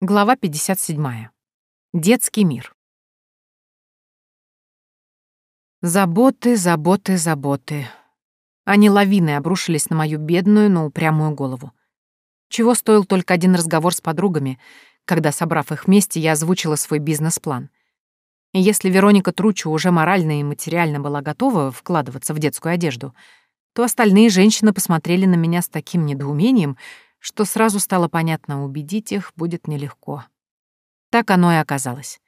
Глава 57. Детский мир. Заботы, заботы, заботы. Они лавиной обрушились на мою бедную, но упрямую голову. Чего стоил только один разговор с подругами, когда, собрав их вместе, я озвучила свой бизнес-план. И если Вероника Тручу уже морально и материально была готова вкладываться в детскую одежду, то остальные женщины посмотрели на меня с таким недоумением, что сразу стало понятно, убедить их будет нелегко. Так оно и оказалось.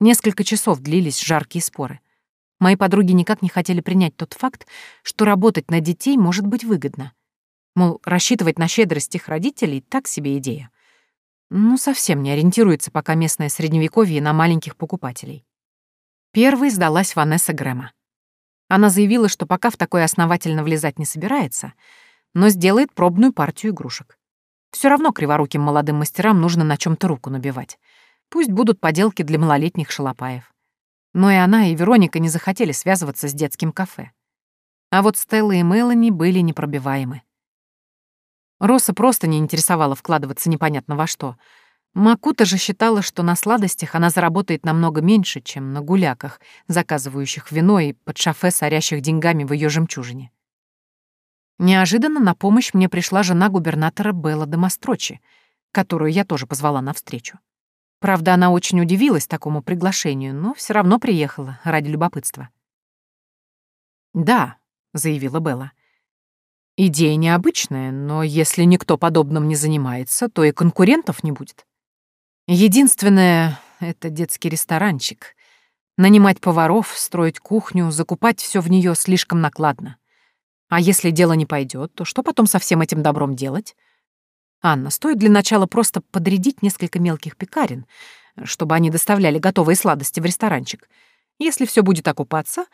Несколько часов длились жаркие споры. Мои подруги никак не хотели принять тот факт, что работать на детей может быть выгодно. Мол, рассчитывать на щедрость их родителей — так себе идея. Ну, совсем не ориентируется пока местное средневековье на маленьких покупателей. Первой сдалась Ванесса Грэма. Она заявила, что пока в такое основательно влезать не собирается, но сделает пробную партию игрушек. Все равно криворуким молодым мастерам нужно на чем то руку набивать. Пусть будут поделки для малолетних шалопаев. Но и она, и Вероника не захотели связываться с детским кафе. А вот Стелла и Мелани были непробиваемы. Роса просто не интересовала вкладываться непонятно во что. Макута же считала, что на сладостях она заработает намного меньше, чем на гуляках, заказывающих вино и под шофе сорящих деньгами в ее жемчужине. Неожиданно на помощь мне пришла жена губернатора Белла де Мастрочи, которую я тоже позвала на встречу. Правда, она очень удивилась такому приглашению, но все равно приехала ради любопытства. «Да», — заявила Белла. «Идея необычная, но если никто подобным не занимается, то и конкурентов не будет. Единственное — это детский ресторанчик. Нанимать поваров, строить кухню, закупать все в нее слишком накладно. А если дело не пойдет, то что потом со всем этим добром делать? Анна, стоит для начала просто подрядить несколько мелких пекарен, чтобы они доставляли готовые сладости в ресторанчик. Если все будет окупаться,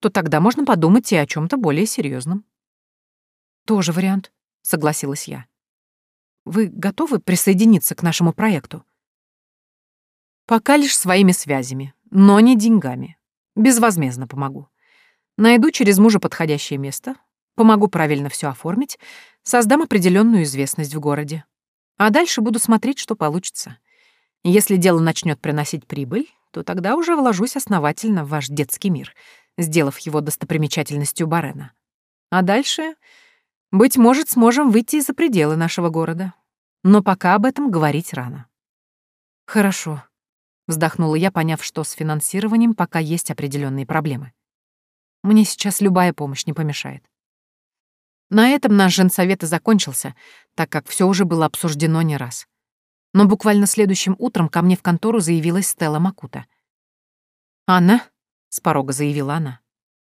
то тогда можно подумать и о чем то более серьезном. Тоже вариант, согласилась я. Вы готовы присоединиться к нашему проекту? Пока лишь своими связями, но не деньгами. Безвозмездно помогу. Найду через мужа подходящее место, Помогу правильно все оформить, создам определенную известность в городе. А дальше буду смотреть, что получится. Если дело начнет приносить прибыль, то тогда уже вложусь основательно в ваш детский мир, сделав его достопримечательностью Барена. А дальше, быть может, сможем выйти за пределы нашего города. Но пока об этом говорить рано. Хорошо, вздохнула я, поняв, что с финансированием пока есть определенные проблемы. Мне сейчас любая помощь не помешает. На этом наш женсовет и закончился, так как все уже было обсуждено не раз. Но буквально следующим утром ко мне в контору заявилась Стелла Макута. «Анна», — с порога заявила она,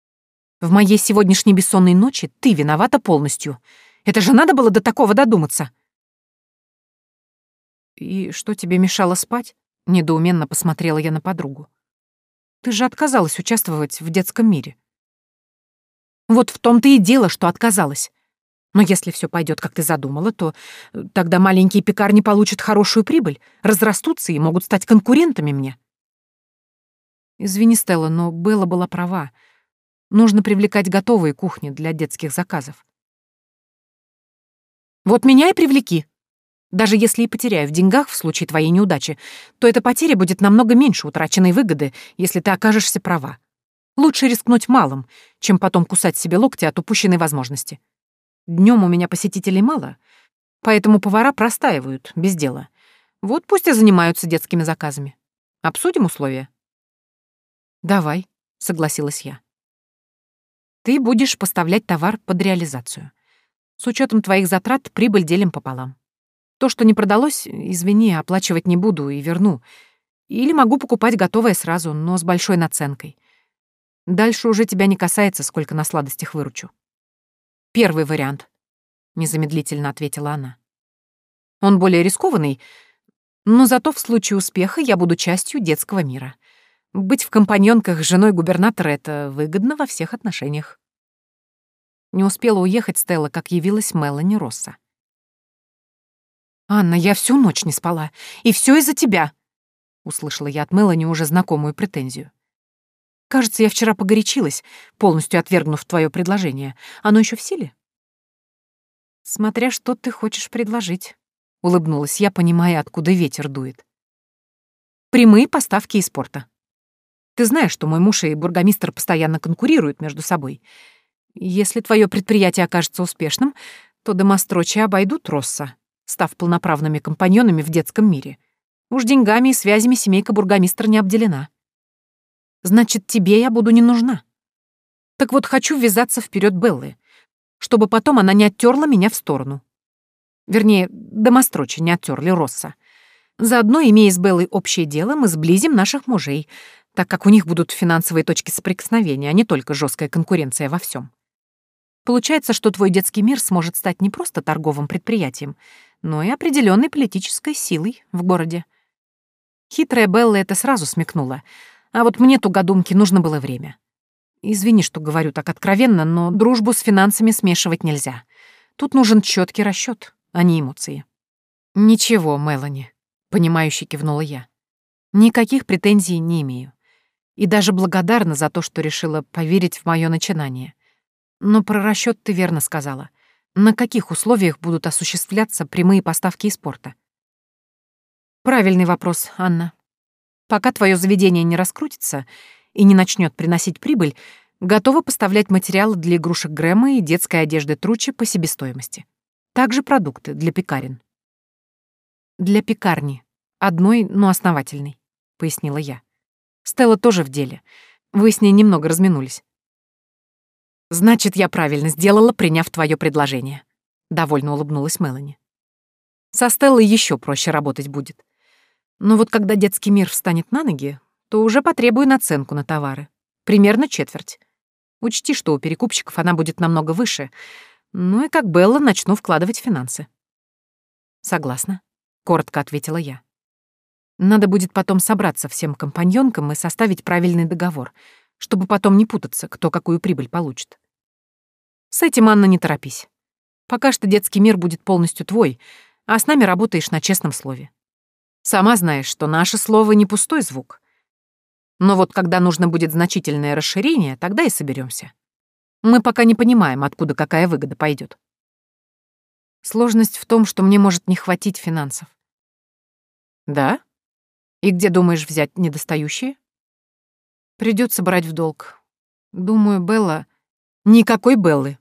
— «в моей сегодняшней бессонной ночи ты виновата полностью. Это же надо было до такого додуматься». «И что тебе мешало спать?» — недоуменно посмотрела я на подругу. «Ты же отказалась участвовать в детском мире». «Вот в том-то и дело, что отказалась. Но если все пойдет, как ты задумала, то э, тогда маленькие пекарни получат хорошую прибыль, разрастутся и могут стать конкурентами мне. Извини, Стелла, но Белла была права. Нужно привлекать готовые кухни для детских заказов. Вот меня и привлеки. Даже если и потеряю в деньгах в случае твоей неудачи, то эта потеря будет намного меньше утраченной выгоды, если ты окажешься права. Лучше рискнуть малым, чем потом кусать себе локти от упущенной возможности. Днем у меня посетителей мало, поэтому повара простаивают, без дела. Вот пусть и занимаются детскими заказами. Обсудим условия?» «Давай», — согласилась я. «Ты будешь поставлять товар под реализацию. С учетом твоих затрат прибыль делим пополам. То, что не продалось, извини, оплачивать не буду и верну. Или могу покупать готовое сразу, но с большой наценкой. Дальше уже тебя не касается, сколько на сладостях выручу. Первый вариант, незамедлительно ответила она. Он более рискованный, но зато в случае успеха я буду частью детского мира. Быть в компаньонках с женой губернатора — это выгодно во всех отношениях. Не успела уехать Стелла, как явилась Мелани Росса. «Анна, я всю ночь не спала, и все из-за тебя!» — услышала я от Мелани уже знакомую претензию. Кажется, я вчера погорячилась, полностью отвергнув твое предложение. Оно еще в силе? Смотря что ты хочешь предложить, — улыбнулась я, понимая, откуда ветер дует. «Прямые поставки из порта. Ты знаешь, что мой муж и бургомистр постоянно конкурируют между собой. Если твое предприятие окажется успешным, то домострочи обойдут Росса, став полноправными компаньонами в детском мире. Уж деньгами и связями семейка бургомистра не обделена. Значит, тебе я буду не нужна. Так вот, хочу ввязаться вперед Беллы, чтобы потом она не оттерла меня в сторону. Вернее, домострочи не оттерли Росса. Заодно, имея с Беллой общее дело, мы сблизим наших мужей, так как у них будут финансовые точки соприкосновения, а не только жесткая конкуренция во всем. Получается, что твой детский мир сможет стать не просто торговым предприятием, но и определенной политической силой в городе. Хитрая Белла это сразу смекнула, а вот мне тугодумки нужно было время. Извини, что говорю так откровенно, но дружбу с финансами смешивать нельзя. Тут нужен четкий расчет, а не эмоции. Ничего, Мелани, понимающе кивнула я. Никаких претензий не имею. И даже благодарна за то, что решила поверить в мое начинание. Но про расчет ты верно сказала. На каких условиях будут осуществляться прямые поставки из порта? Правильный вопрос, Анна. Пока твое заведение не раскрутится и не начнет приносить прибыль, готова поставлять материалы для игрушек Грэма и детской одежды Тручи по себестоимости. Также продукты для пекарен. Для пекарни. Одной, но основательной, пояснила я. Стелла тоже в деле. Вы с ней немного разминулись. Значит, я правильно сделала, приняв твое предложение. Довольно улыбнулась Мелани. Со Стеллой еще проще работать будет. Но вот когда детский мир встанет на ноги, то уже потребую наценку на товары. Примерно четверть. Учти, что у перекупщиков она будет намного выше. Ну и как Белла начну вкладывать финансы. Согласна, коротко ответила я. Надо будет потом собраться всем компаньонкам и составить правильный договор, чтобы потом не путаться, кто какую прибыль получит. С этим, Анна, не торопись. Пока что детский мир будет полностью твой, а с нами работаешь на честном слове. Сама знаешь, что наше слово не пустой звук. Но вот когда нужно будет значительное расширение, тогда и соберемся. Мы пока не понимаем, откуда какая выгода пойдет. Сложность в том, что мне может не хватить финансов. Да? И где думаешь взять недостающие? Придется брать в долг. Думаю, Белла... Никакой Беллы.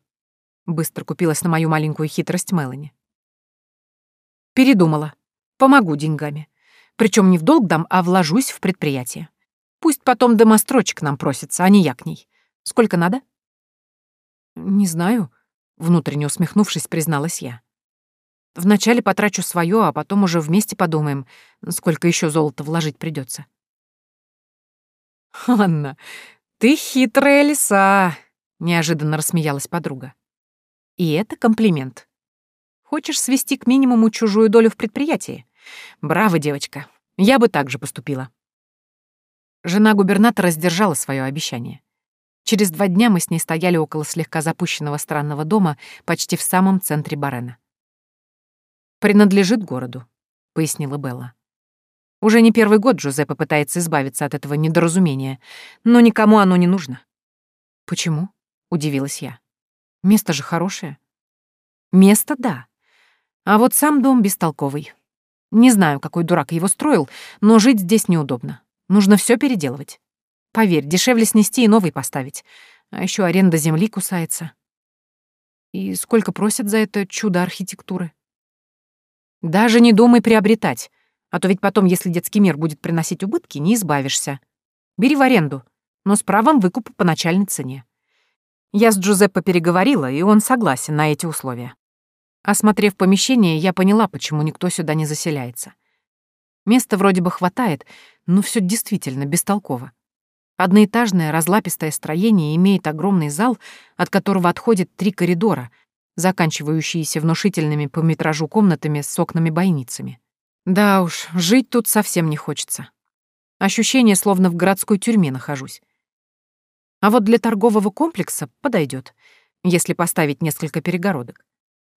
Быстро купилась на мою маленькую хитрость Мелани. Передумала. Помогу деньгами. Причем не в долг дам, а вложусь в предприятие. Пусть потом домострочек нам просится, а не я к ней. Сколько надо? Не знаю, внутренне усмехнувшись, призналась я. Вначале потрачу свое, а потом уже вместе подумаем, сколько еще золота вложить придется. «Анна, ты хитрая лиса!» — неожиданно рассмеялась подруга. «И это комплимент. Хочешь свести к минимуму чужую долю в предприятии? Браво, девочка. Я бы так же поступила». Жена губернатора сдержала свое обещание. Через два дня мы с ней стояли около слегка запущенного странного дома почти в самом центре Барена принадлежит городу», — пояснила Белла. «Уже не первый год Джузеппе пытается избавиться от этого недоразумения, но никому оно не нужно». «Почему?» — удивилась я. «Место же хорошее». «Место — да. А вот сам дом бестолковый. Не знаю, какой дурак его строил, но жить здесь неудобно. Нужно все переделывать. Поверь, дешевле снести и новый поставить. А еще аренда земли кусается. И сколько просят за это чудо архитектуры? Даже не думай приобретать, а то ведь потом, если детский мир будет приносить убытки, не избавишься. Бери в аренду, но с правом выкупа по начальной цене. Я с Джузеппе переговорила, и он согласен на эти условия. Осмотрев помещение, я поняла, почему никто сюда не заселяется. Места вроде бы хватает, но все действительно бестолково. Одноэтажное разлапистое строение имеет огромный зал, от которого отходит три коридора, заканчивающиеся внушительными по метражу комнатами с окнами-бойницами. Да уж, жить тут совсем не хочется. Ощущение, словно в городской тюрьме нахожусь. А вот для торгового комплекса подойдет, если поставить несколько перегородок.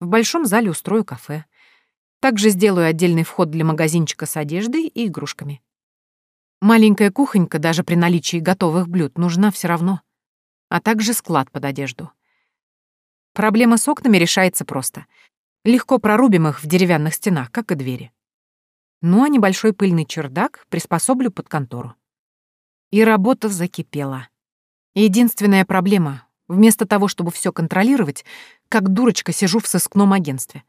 В большом зале устрою кафе. Также сделаю отдельный вход для магазинчика с одеждой и игрушками. Маленькая кухонька даже при наличии готовых блюд нужна все равно. А также склад под одежду. Проблема с окнами решается просто. Легко прорубим их в деревянных стенах, как и двери. Ну а небольшой пыльный чердак приспособлю под контору. И работа закипела. Единственная проблема — вместо того, чтобы все контролировать, как дурочка сижу в сыскном агентстве.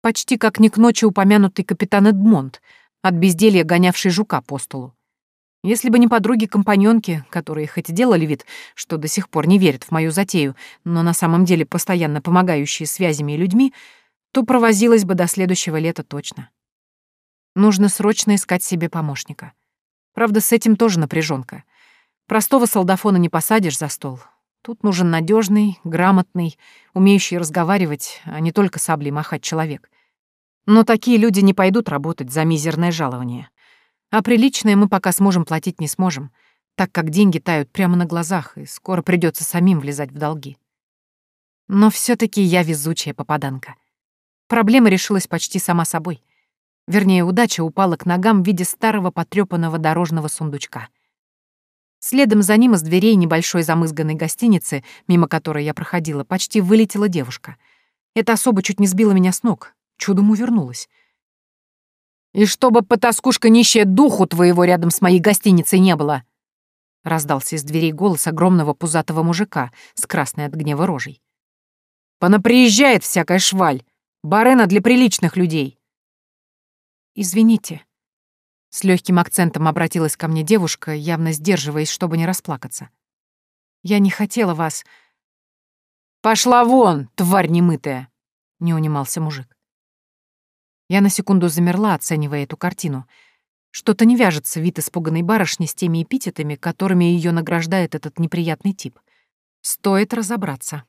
Почти как не к ночи упомянутый капитан Эдмонд, от безделья гонявший жука по столу. Если бы не подруги-компаньонки, которые хоть и делали вид, что до сих пор не верят в мою затею, но на самом деле постоянно помогающие связями и людьми, то провозилась бы до следующего лета точно. Нужно срочно искать себе помощника. Правда, с этим тоже напряженка. Простого солдафона не посадишь за стол. Тут нужен надежный, грамотный, умеющий разговаривать, а не только саблей махать человек. Но такие люди не пойдут работать за мизерное жалование. А приличное мы пока сможем платить не сможем, так как деньги тают прямо на глазах, и скоро придется самим влезать в долги. Но все таки я везучая попаданка. Проблема решилась почти сама собой. Вернее, удача упала к ногам в виде старого потрёпанного дорожного сундучка. Следом за ним из дверей небольшой замызганной гостиницы, мимо которой я проходила, почти вылетела девушка. Эта особа чуть не сбила меня с ног, чудом увернулась. «И чтобы потаскушка нищая духу твоего рядом с моей гостиницей не было!» Раздался из дверей голос огромного пузатого мужика с красной от гнева рожей. «Понаприезжает всякая шваль! Барена для приличных людей!» «Извините». С легким акцентом обратилась ко мне девушка, явно сдерживаясь, чтобы не расплакаться. «Я не хотела вас...» «Пошла вон, тварь немытая!» — не унимался мужик. Я на секунду замерла, оценивая эту картину. Что-то не вяжется вид испуганной барышни с теми эпитетами, которыми ее награждает этот неприятный тип. Стоит разобраться.